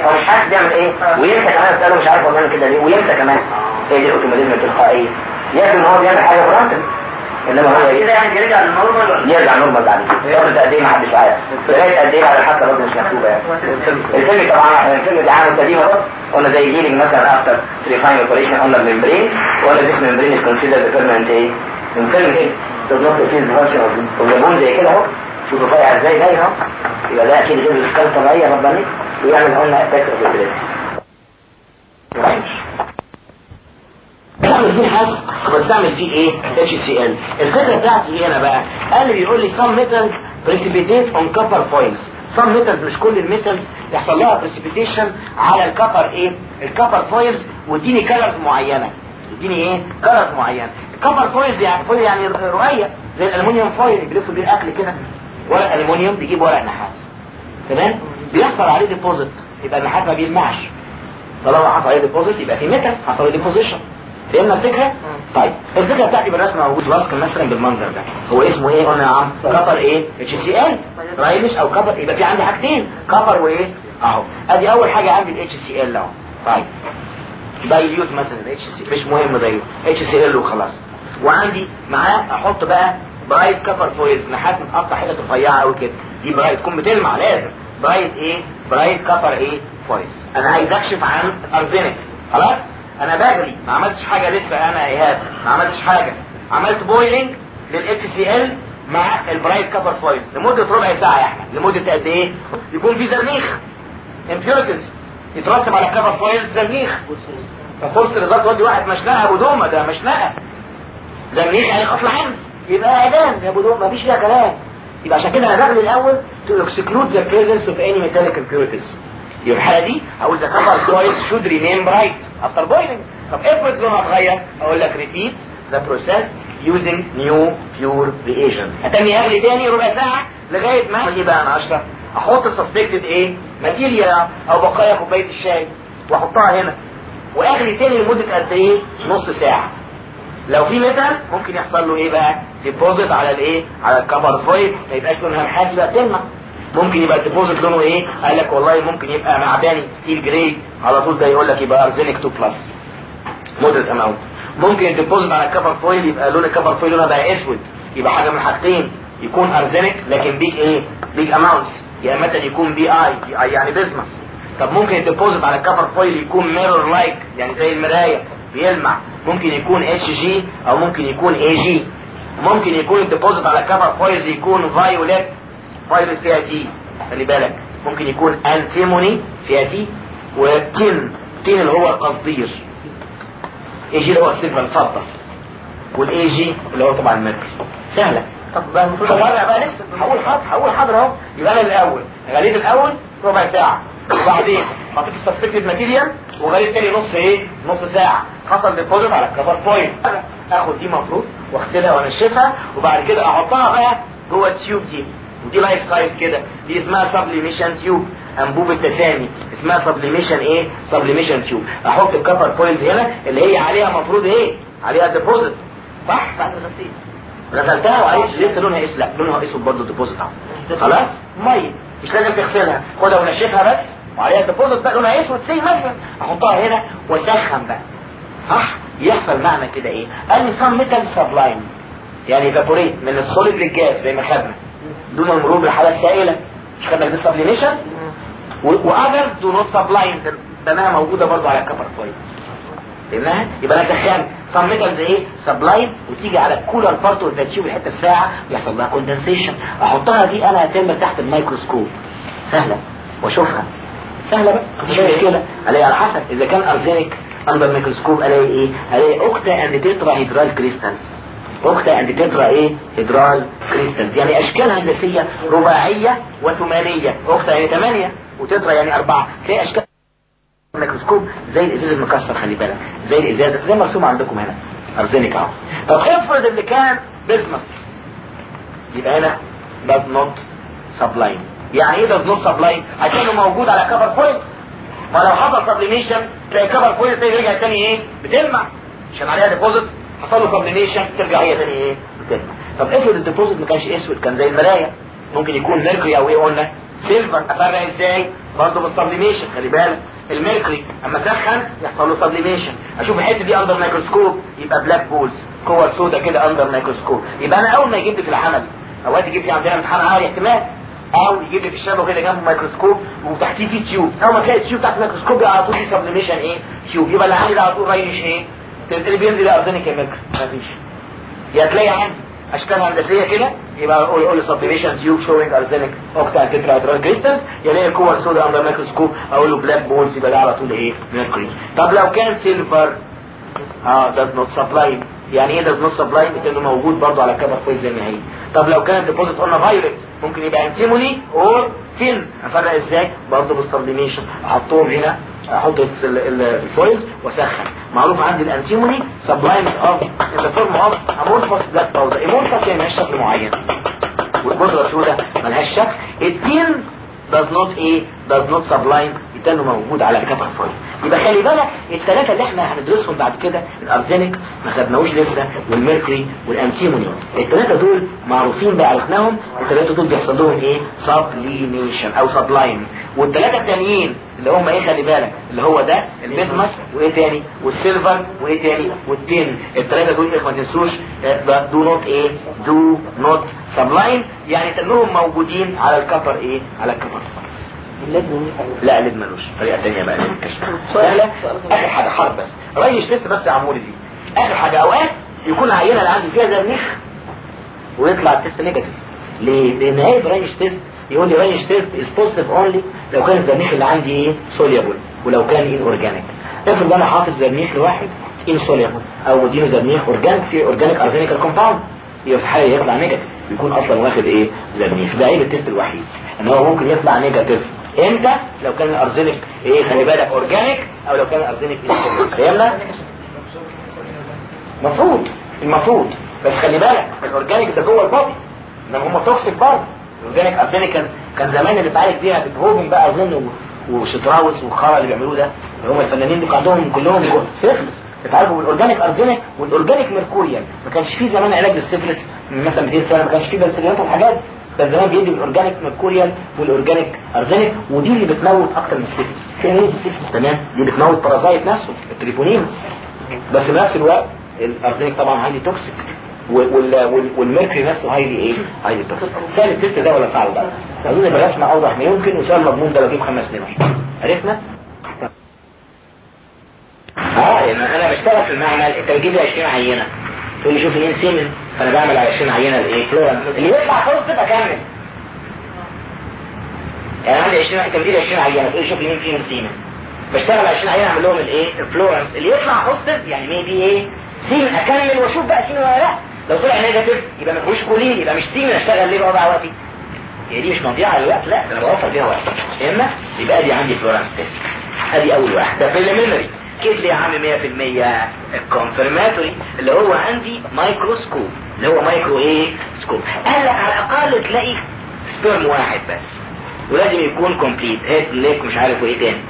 هو مش عارف بيعمل إيه؟ وينسى كمان اساله مش عارف هو بيعمل كده ليه. وينسى كمان. هي دي ال automatism التلقائية. يبدو ان هو بيعمل حاجة voluntary إنما هو كده إيه يعني يرجع لل normal يرجع normal بعد كده قد إيه محدش عارف لغايه قد إيه بعد الحادثه برضه مش مكتوبه يعني. الفيلم طبعا الفيلم ده عامل قديمه بس قلنا زي healing مثلا after trephine operation on the membrane ولا this membrane is considered permanent إيه إيه؟ Not refuse the function of the bone زي كده أهو. شوفوا رفيع إزاي باين أهو. يبقى ده أكيد غير ال skull طبيعيه رباني ويعمل قلنا attack of بعمل فيه حاجة. بستعمل فيه إيه؟ اتش سي ال الفكرة بتاعتي إيه أنا بقى. قال لي بيقول لي some metals precipitate on copper foils. Some metals مش كل ال metals يحصل لها precipitation على ال copper إيه؟ ال copper foils واديني colors معينة. اديني إيه؟ colors معينة. ال copper foils يعني foil يعني رقيقة زي الالومنيوم foil بيلفوا بيه الأكل كده. ورق الومنيوم بيجيب ورق نحاس. تمام؟ بيحصل عليه deposit يبقى النحاس ما بيلمعش طالما حصل عليه deposit يبقى في metal حصل عليه deposition فهمنا الفكرة؟ طيب الفكرة بتاعتي بالرسم موجود flask مثلا بالمنظر ده. هو اسمه إيه؟ قلنا يا عم copper إيه؟ اتش سي ال Reinsch أو copper يبقى في عندي حاجتين. copper وإيه؟ أهو. أدي أول حاجة عندي الاتش سي ال أهو. طيب. dilute مثلا. HC مش مهم dilute. اتش سي ال وخلاص. وعندي معاه أحط بقى bright copper foils نحاس متقطع حتت رفيعة قوي كده. دي bright تكون بتلمع. لازم. bright إيه؟ bright copper إيه؟ foils أنا عايز أكشف عن arsenic خلاص؟ أنا بجري ما عملتش حاجة لسه أنا ايهاب ما عملتش حاجة. عملت boiling لل HCl مع ال bright copper foils لمدة ربع ساعة يا أحمد. لمدة قد إيه؟ يكون في زرنيخ. impurities يترسب على ال copper foils زرنيخ. ففرصة الرضا تودي واحد. مشنقة أبو دومة. ده مشنقة. زرنيخ يعني خط العين يبقى أعدام يا أبو دومة. مفيش فيها كلام. يبقى عشان كده أنا بغلي الأول to exclude the presence of any metallic impurities. يبقى الحاله دي هقول the copper foil should remain bright after boiling. طب افرض لونها اتغير أقول لك repeat the process using new pure reagent. هتاني اغلي تاني ربع ساعة لغاية ما أجي بقى أنا اشرح أحط ال suspected إيه material أو بقايا كوباية الشاي وأحطها هنا. وأغلي تاني لمدة قد إيه؟ نص ساعة. لو في metal ممكن يحصل له إيه بقى؟ deposit على الإيه؟ على ال copper foil ما يبقاش لونها نحاس بقى تلمع ممكن يبقى ال deposit لونه إيه؟ قال لك والله ممكن يبقى معدني steel gray على طول ده يقول لك يبقى arsenic 2 plus moderate amount ممكن ال deposit على ال copper foil يبقى لون ال copper foil لونها بقى أسود. يبقى حاجة من حاجتين. يكون arsenic لكن big إيه؟ big amounts يا مثلا يكون BI يعني بيزمس طب ممكن ال deposit على ال copper foil يكون mirror like يعني زي المراية بيلمع. ممكن يكون HG أو ممكن يكون AG ممكن يكون ال deposit على ال copper foil يكون violet violet فيها T خلي بالك. ممكن يكون antimony فيها T و tin tin اللي هو القصدير. AG اللي هو ال silver الفضه وال HG اللي هو طبعا المتر سهلة. طب بقى المفروض افرق بقى لسه هقول حاضر هقول حاضر أهو. يبقى أنا الأول. غليت الأول ربع ساعة. وبعدين حطيت ال suspected material وغليت تاني نص إيه؟ نص ساعة. حصل deposit على ال copper foil آخد دي مفروض واغسلها وانشفها. وبعد كده أحطها بقى جوه ال tube دي. ودي life size كده. دي اسمها sublimation tube أنبوب التسامي. اسمها sublimation إيه؟ sublimation tube أحط ال copper foils هنا اللي هي عليها مفروض إيه؟ عليها deposit صح؟ بعد الغسيل غسلتها وعايز لسه لونها أسود. لا لونها أسود برضه deposit أهو. خلاص؟ مية. مش لازم تغسلها. خدها ونشفها بس. وعليها deposit بقى. لونها أسود. سي مثلا. أحطها هنا واسخن بقى. صح؟ يحصل معنى كده إيه؟ قال لي some metal sublime يعني evaporate من ال solid لل gas زي ما خدنا. دون المرور بالحاله السائله مش خدنا دي sublimation و others do not sublime ده موجوده برضه على ال copper كويس فهمناها يبقى أنا سخان some metals إيه sublime وتيجي على ال cooler part وانت تشوف الحته الساعة ويحصل لها condensation أحطها دي أنا هتم تحت الميكروسكوب. سهلة. وأشوفها. سهلة بقى. مفيش مشكلة. ألاقي على حسب. إذا كان arsenic under الميكروسكوب ألاقي إيه؟ ألاقي octa and tetrahedral crystals octa and tetra إيه؟ hedral crystals يعني اشكال هندسيه رباعية وثمانية. octa يعني ثمانية و tetra يعني أربعة. تلاقي أشكال الميكروسكوب زي الإزاز المكسر خلي بالك. زي الإزاز زي مرسوم عندكم هنا. arsenic أهو. طب افرض اللي كان بيزمس يبقى هنا does not sublime يعني إيه does not sublime عشان موجود على copper foil ما لو حصل sublimation تلاقي copper foil تلاقي رجع تاني إيه؟ بتلمع. عشان عليها deposit حصل له sublimation ترجع هي تاني إيه؟ بتلمع طب افرض ال deposit ما كانش أسود كان زي المرايه ممكن يكون mercury أو إيه قلنا؟ silver أفرق إزاي؟ برضه بال sublimation خلي بالك. ال mercury أما سخن يحصل له sublimation أشوف الحتة دي under microscope يبقى black balls كور سودا كده under microscope يبقى أنا أول ما يجيب لي في الحمل اوقات يجيب لي عندنا امتحان عالي احتمال؟ أو يجيب لي في الشبكه كده جنبه ميكروسكوب وتحتيه في tube أول ما تلاقي ال tube تحت الميكروسكوب على طول في sublimation إيه؟ tube يبقى اللي ده على طول Reinsch إيه؟ اللي بينزل arsenic يا مفيش يا تلاقي عندي أشكال هندسية كده يبقى أقول أقول sublimation tube showing arsenic octa tetra crystals يلاقي كور سودا under microscope أقول له black balls يبقى ده على طول إيه؟ mercury طب لو كان silver آه does not sublime. يعني إيه does not sublime انه موجود برضه على copper foil زي ما هي. طب لو كانت deposit قلنا violet ممكن يبقى antimony or tin افرق إزاي؟ برضه بال sublimation أحطهم هنا أحط ال foils وأسخن. معروف عندي ال antimony sublime off in the form of amorphous black powder amorphous يعني ملهاش شكل معين. والبودره السوداء ملهاش شكل. ال tin does not إيه does not sublime يتنه موجود على ال copper foil يبقى خلي بالك الثلاثه اللي إحنا هندرسهم بعد كده ال arsenic ما خدناهوش لسه وال mercury وال antimony. الثلاثه دول معروفين بقى عرفناهم الثلاثه دول بيحصل لهم إيه؟ sublimation أو sublime. والثلاثه التانيين اللي هم إيه خلي بالك اللي هو ده البيزمس وايه تاني؟ وال silver وايه تاني؟ وال tin. الثلاثه دول ما تنسوش do not إيه؟ do not sublime. يعني كانهم موجودين على ال copper إيه؟ على ال copper لا ال lead ملوش طريقة ثانية بقى للكشف <laughs> آخر حاجة حرب بس. Reinsch test بس يا عموري دي. آخر حاجة أوقات يكون العينه اللي عندي فيها زرنيخ ويطلع ال test negative ليه؟ لأن هي ب Reinsch test يقول لي Reinsch test is positive only لو كان الزرنيخ اللي عندي إيه؟ soluble ولو كان inorganic افرض أنا حاطط زرنيخ لواحد insoluble أو مديله زرنيخ organic في organic arsenical compound يبقى في يطلع negative يكون أصلا واخد إيه؟ زمنيس ده عيب ال test الوحيد. إن هو ممكن يطلع negative إمتى؟ لو كان ال arsenic إيه خلي بالك organic أو لو كان ال arsenic فهمنا؟ المفروض المفروض. بس خلي بالك ال organic ده جوه ال body انما هم toxic برضه. ال organic arsenic كان زمان اللي اتعالج بيها بتهوجن بقى أظن وشتراوس والخرا اللي بيعملوا ده. اللي هم الفنانين دول عندهم كلهم سيفلس. اتعالجوا بال organic arsenic وال organic mercurial ما كانش في زمان علاج للسيفلس من مثلا 200 سنة ما كانش في بنسلينات وحاجات زمان بيدي بال organic mercurial وال organic arsenic ودي اللي بتموت أكتر من السيفلس فين هي السيفلس تمام؟ دي بتموت بال parasite نفسه ال treponema بس في نفس الوقت ال arsenic طبعا highly toxic وال mercury نفسه highly إيه highly toxic سهل ال test ده ولا صعب بقى اظن رسمة أوضح ما يمكن وسؤال مضمون ده لو جيب خمس نمر. عرفنا؟ آه يعني أنا بشتغل في المعمل أنت بتجيب لي 20 عينة. تقول لي شوف مين semen. فأنا بعمل على 20 عينه الايه Florence. اللي يطلع خلاص تبقى كامل يعني عندي 20 انت بتجيب لي 20 عينه تقول لي شوف مين فيهم semen. بشتغل 20 عينه أعمل لهم الإيه؟ ال Florence. اللي يطلع positive يعني maybe إيه؟ semen أكمل وأشوف بقى semen ولا لا. لو طلع negative يبقى ما فيهوش كولين يبقى مش semen أشتغل ليه بقى وقتي هي دي مش مضيعة للوقت لا ده أنا بوفر فيها وقت. إما يبقى أدي عندي Florence test ادي أول واحد ده preliminary اكد لي يا عم 100% ال confirmatory اللي هو عندي مايكروسكوب. اللي هو مايكرو إيه scope قال لك على الأقل تلاقي sperm واحد بس. ولازم يكون complete. head neck مش عارف إيه تاني.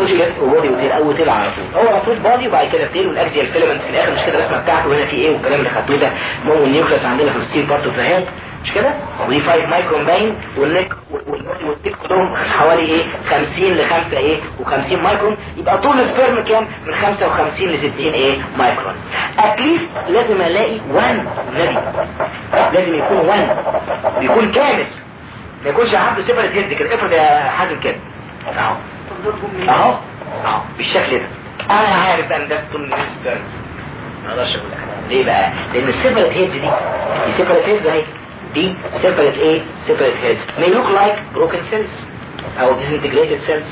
مش و body و tail. أو tail على طول. هو المفروض body وبعد كده tail وال axial filament. في الآخر مش كده الرسمة بتاعته؟ هنا في إيه والكلام اللي خدتوه ده؟ مو النيوكليس عندنا في الستيل بارت اوف ذا مش كده؟ ودي 5 مايكرون باين والنك والتيك كلهم حوالي إيه؟ 50 ل 5 إيه؟ و50 مايكرون يبقى طول السبرم كام؟ من 55 ل 60 إيه؟ مايكرون اتليست لازم ألاقي 1 نبي لازم يكون 1 يكون كامل. ما يكونش عنده سيبريت هيد كده. افرض يا حازم كده. أهو. أهو. أهو. بالشكل ده. أنا عارف أن ده ضمن ال sperms ما أقدرش أقول لك. ليه بقى؟ لأن ال separate head دي separate head اهي دي separate إيه separate heads may look like broken cells أو disintegrated cells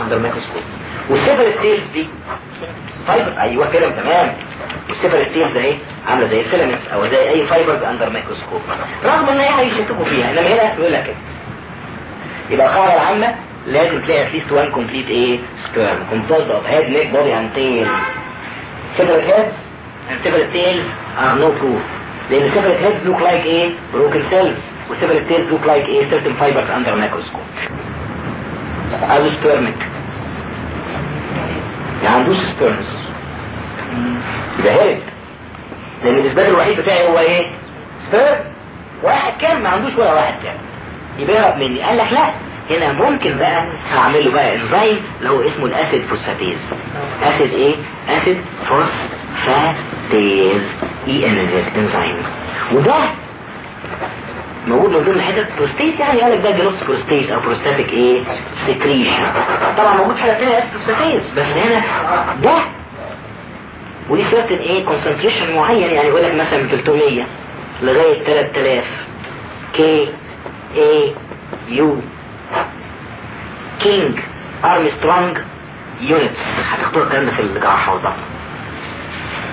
under microscope وال separate tails دي fiber أيوه كده تمام ال separate tails ده إيه عامله زي ال filaments أو زي اي fibers under microscope رغم إن هي هيشككوا فيها إنما هنا بيقول لك. كده يبقى القاعده العامة لازم تلاقي at least one complete إيه sperm composed of head, neck, body and tail. Several هيدز and several تيلز are no proof. لأن separate heads look like إيه؟ broken cells. و separate tails look like إيه؟ certain fibers under microscope. azospermic ما عندوش sperms. يبقى هرب لأن الإثبات الوحيد بتاعي هو إيه؟ sperm. واحد كام ما عندوش ولا واحد كام يبقى يهرب مني. قال لك لا. هنا ممكن بقى هعمل له بقى انزيم هو اسمه ال acid phosphatase acid إيه؟ acid phosphatase ENZ enzyme وده موجود من ضمن حتت بروستيت يعني قال لك ده جلوس بروستيت أو prostatic إيه secretion طبعا موجود حاجة ثانية بس هنا ده ودي certain إيه concentration معين يعني يقول لك مثلا 300 لغايه 3000 KAU King Armstrong units هتاخد الكلام ده في الجراحه والضغط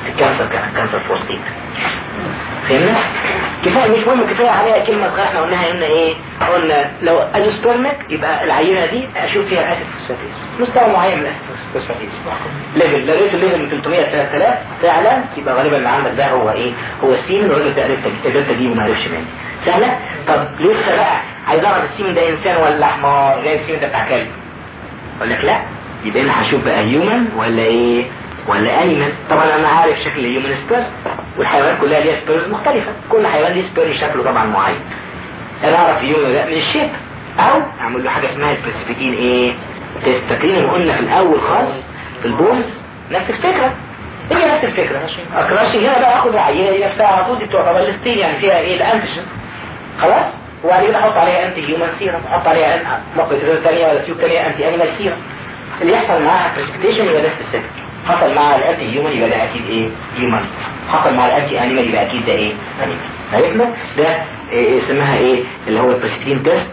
ال cancer كان cancer prostate فهمنا؟ كفاية مش مهم كفاية عليها كلمة صغيره إحنا قلناها قلنا إيه؟ قلنا لو azoospermic يبقى العينة دي أشوف فيها acid phosphatase مستوى معين من ال acid phosphatase level لقيت ال level من 300 ل 3000 فعلا يبقى غالبا اللي عندك ده هو إيه؟ هو ال semen والراجل ده قدرت اجيبه ما عرفش مني سهلة؟ طب لسه بقى عايز أعرف ال semen ده إنسان ولا حمار زي ال semen ده بتاع كلب أقول لك لا يبقى أنا هشوف بقى human ولا إيه ولا animal طبعا أنا عارف شكل ال human sperm والحيوانات كلها ليها sperms مختلفة. كل حيوان ليه sperm شكله طبعا معين. أنا أعرف الهيومن ده من الشيب. أو أعمل له حاجة اسمها البرسبتين إيه فاكرين ما قلنا في الأول خالص في البونز؟ نفس الفكرة. هي نفس الفكرة. اكراشي هنا بقى اخد العينة دي نفسها على طول دي تعتبر الستين يعني فيها إيه؟ الانتيجين خلاص؟ وبعد كده أحط عليها انتي هيومن سيرم أحط عليها مقبرة ثانية ولا تيوب ثانية انتي انيمال سيرم اللي يحصل معاها برسبتيشن يبقى نفس الفكرة حصل مع الانتي هيومن يبقى ده أكيد إيه؟ هيومن حصل مع ال anti-animal يبقى أكيد ده إيه؟ animal عرفنا؟ ده إيه اسمها إيه؟ اللي هو ال precipitin test.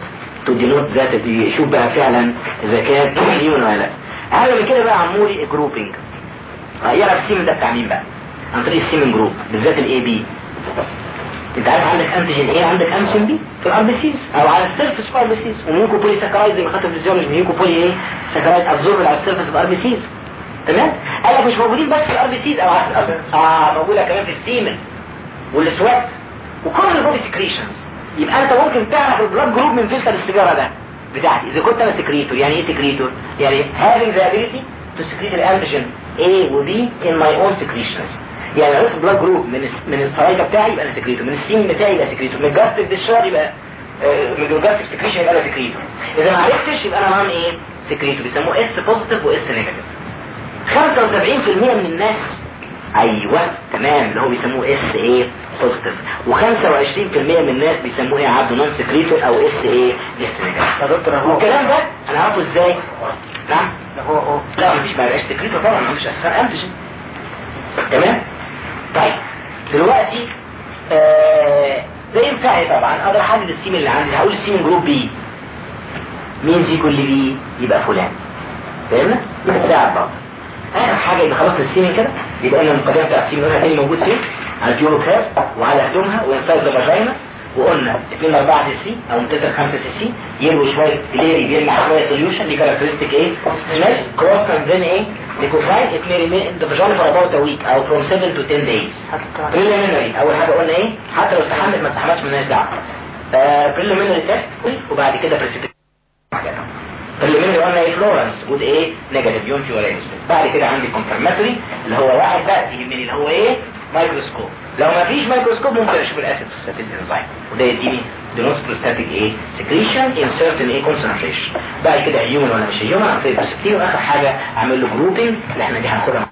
to denote that يشوف بقى فعلا إذا كان human ولا لأ. اهم من كده بقى عمولي grouping يعرف ال semen ده بتاع مين بقى؟ عن طريق ال semen group بالذات ال AB أنت عارف عندك antigen A عندك antigen B في ال RBCs أو على ال surface في ال RBCs و mucopolysaccharide زي ما خدت في ال physiology mucopoly إيه saccharide absorbed على ال surface في ال RBCs تمام؟ قال لك مش موجودين بس في ال RBCs أو. آه موجودة كمان في ال semen وال sweat وكل ال body secretion يبقى أنت ممكن تعرف ال blood group من فلتر السيجاره ده بتاعتي. إذا كنت أنا secretor يعني إيه secretor يعني having the ability to secrete ال antigen A و B in my own secretions. يعني عرفت blood group من من الفرايده بتاعي يبقى أنا secretor من ال semen بتاعي يبقى secretor من ال gastric juice يبقى آه، من ال gastric secretion يبقى أنا secretor إذا ما عرفتش يبقى أنا non إيه؟ secretor بيسموه S positive و S negative 75% من الناس. أيوه تمام. اللي هو بيسموه S إيه positive و25% من الناس بيسموه إيه عبده non secretor أو S إيه يا دكتور هو والكلام ده أنا عارفه إزاي؟ نعم. هو هو لا مفيش ما يبقاش secretor طبعا مفيش أساسا antigen تمام؟ طيب دلوقتي آه ده ينفع طبعا؟ أقدر أحدد السيم اللي عندي هقول السيم جروب بي مين في كل بي؟ يبقى فلان. فاهمنا؟ يبقى ساعد بعض آخر حاجة يبقى خلاص السيمين كده يبقى قلنا المقدمه بتاع السيمين قلنا تاني موجود فين؟ على البيورو كاف وعلى هدومها وانفاز الفاجينا وقلنا 2 4 سي سي أو 2 5 سي سي يروي شوية ليري بيرمح شوية سوليوشن ليه كاركترستيك إيه؟ سماش كروس then إيه؟ ليكوفاين it may remain in the vagina for about a week أو from 7 to 10 days preliminary أول حاجة قلنا إيه؟ حتى لو استحملت ما استحملتش مالناش دعوة آه preliminary test وبعد كده precipitation قلنا إيه Florence جود إيه؟ negative يوم في ولا يثبت بعد كده عندي confirmatory اللي هو واحد بقى يهمني اللي هو إيه؟ مايكروسكوب لو ما فيش مايكروسكوب ممكن أشوف ال acid في الانزيم وده يديني denotes prostatic إيه؟ secretion in certain إيه؟ concentration بعد كده human ولا مش human عن طريق واخر حاجة أعمل له grouping اللي إحنا دي هناخدها